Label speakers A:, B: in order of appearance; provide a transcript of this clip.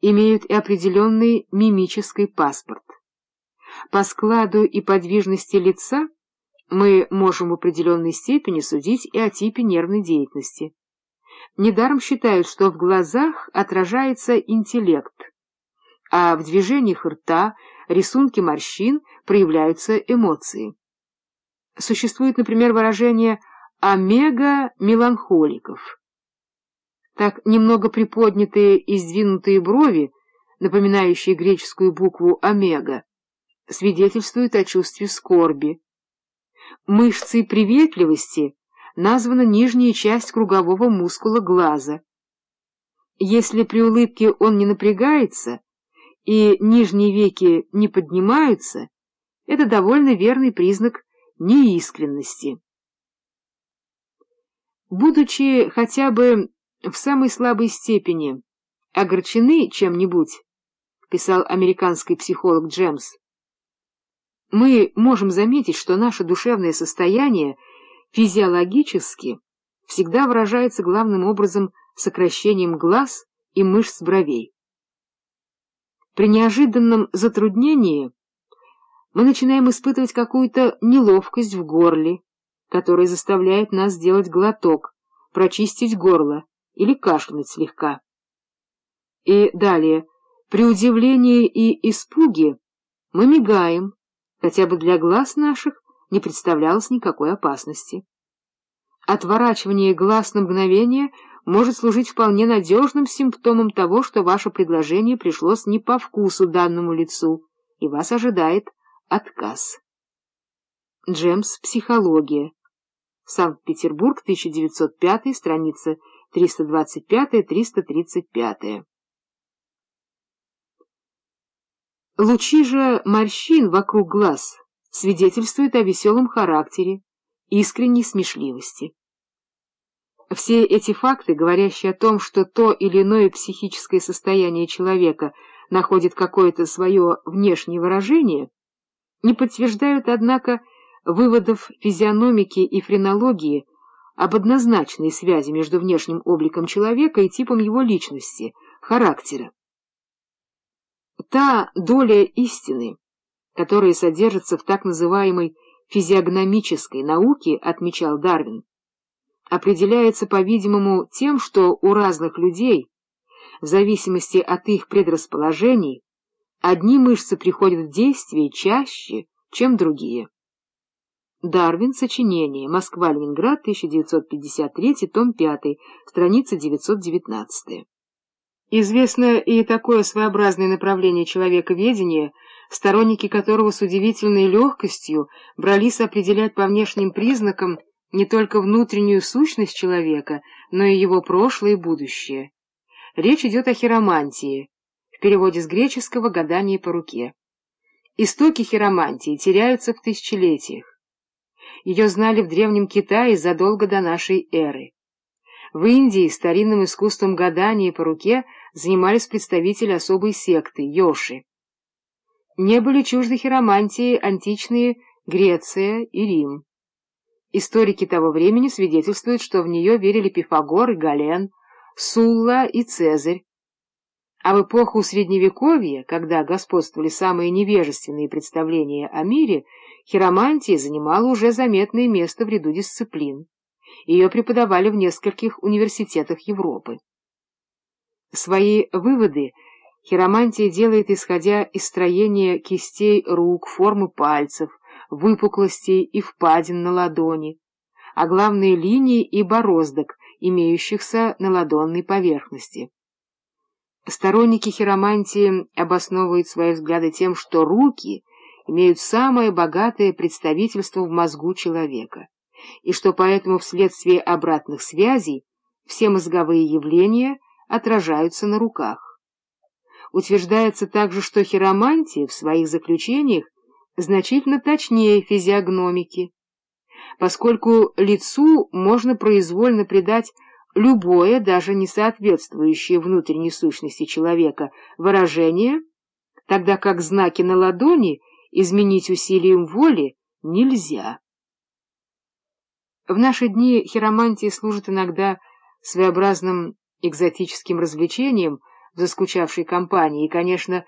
A: имеют и определенный мимический паспорт. По складу и подвижности лица мы можем в определенной степени судить и о типе нервной деятельности. Недаром считают, что в глазах отражается интеллект, а в движениях рта, рисунке морщин проявляются эмоции. Существует, например, выражение «омега-меланхоликов». Так немного приподнятые и сдвинутые брови, напоминающие греческую букву «омега», свидетельствуют о чувстве скорби. Мышцей приветливости названа нижняя часть кругового мускула глаза. Если при улыбке он не напрягается и нижние веки не поднимаются, это довольно верный признак неискренности. Будучи хотя бы в самой слабой степени огорчены чем-нибудь, писал американский психолог Джемс, мы можем заметить, что наше душевное состояние физиологически всегда выражается главным образом сокращением глаз и мышц бровей. При неожиданном затруднении мы начинаем испытывать какую-то неловкость в горле, которая заставляет нас сделать глоток, прочистить горло или кашлянуть слегка. И далее, при удивлении и испуге мы мигаем, хотя бы для глаз наших не представлялось никакой опасности. Отворачивание глаз на мгновение может служить вполне надежным симптомом того, что ваше предложение пришлось не по вкусу данному лицу, и вас ожидает отказ. Джемс «Психология». Санкт-Петербург, 1905, страница 325-335. Лучи же морщин вокруг глаз свидетельствуют о веселом характере, искренней смешливости. Все эти факты, говорящие о том, что то или иное психическое состояние человека находит какое-то свое внешнее выражение, не подтверждают, однако, выводов физиономики и френологии об однозначной связи между внешним обликом человека и типом его личности, характера. Та доля истины, которая содержится в так называемой физиогномической науке, отмечал Дарвин, определяется, по-видимому, тем, что у разных людей, в зависимости от их предрасположений, одни мышцы приходят в действие чаще, чем другие. Дарвин, сочинение, Москва-Ленинград, 1953, том 5, страница 919. Известно и такое своеобразное направление человековедения, сторонники которого с удивительной легкостью брались определять по внешним признакам не только внутреннюю сущность человека, но и его прошлое и будущее. Речь идет о хиромантии, в переводе с греческого «гадание по руке». Истоки хиромантии теряются в тысячелетиях. Ее знали в Древнем Китае задолго до нашей эры. В Индии старинным искусством гадания по руке занимались представители особой секты — Йоши. Не были чужды хиромантии античные Греция и Рим. Историки того времени свидетельствуют, что в нее верили Пифагор и Гален, Сулла и Цезарь. А в эпоху Средневековья, когда господствовали самые невежественные представления о мире, хиромантия занимала уже заметное место в ряду дисциплин. Ее преподавали в нескольких университетах Европы. Свои выводы хиромантия делает, исходя из строения кистей рук, формы пальцев, выпуклостей и впадин на ладони, а главные линии и бороздок, имеющихся на ладонной поверхности. Сторонники хиромантии обосновывают свои взгляды тем, что руки имеют самое богатое представительство в мозгу человека и что поэтому вследствие обратных связей все мозговые явления отражаются на руках. Утверждается также, что хиромантия в своих заключениях значительно точнее физиогномики, поскольку лицу можно произвольно придать любое, даже не соответствующее внутренней сущности человека, выражение, тогда как знаки на ладони изменить усилием воли нельзя. В наши дни хиромантия служит иногда своеобразным экзотическим развлечением, в заскучавшей компании и, конечно,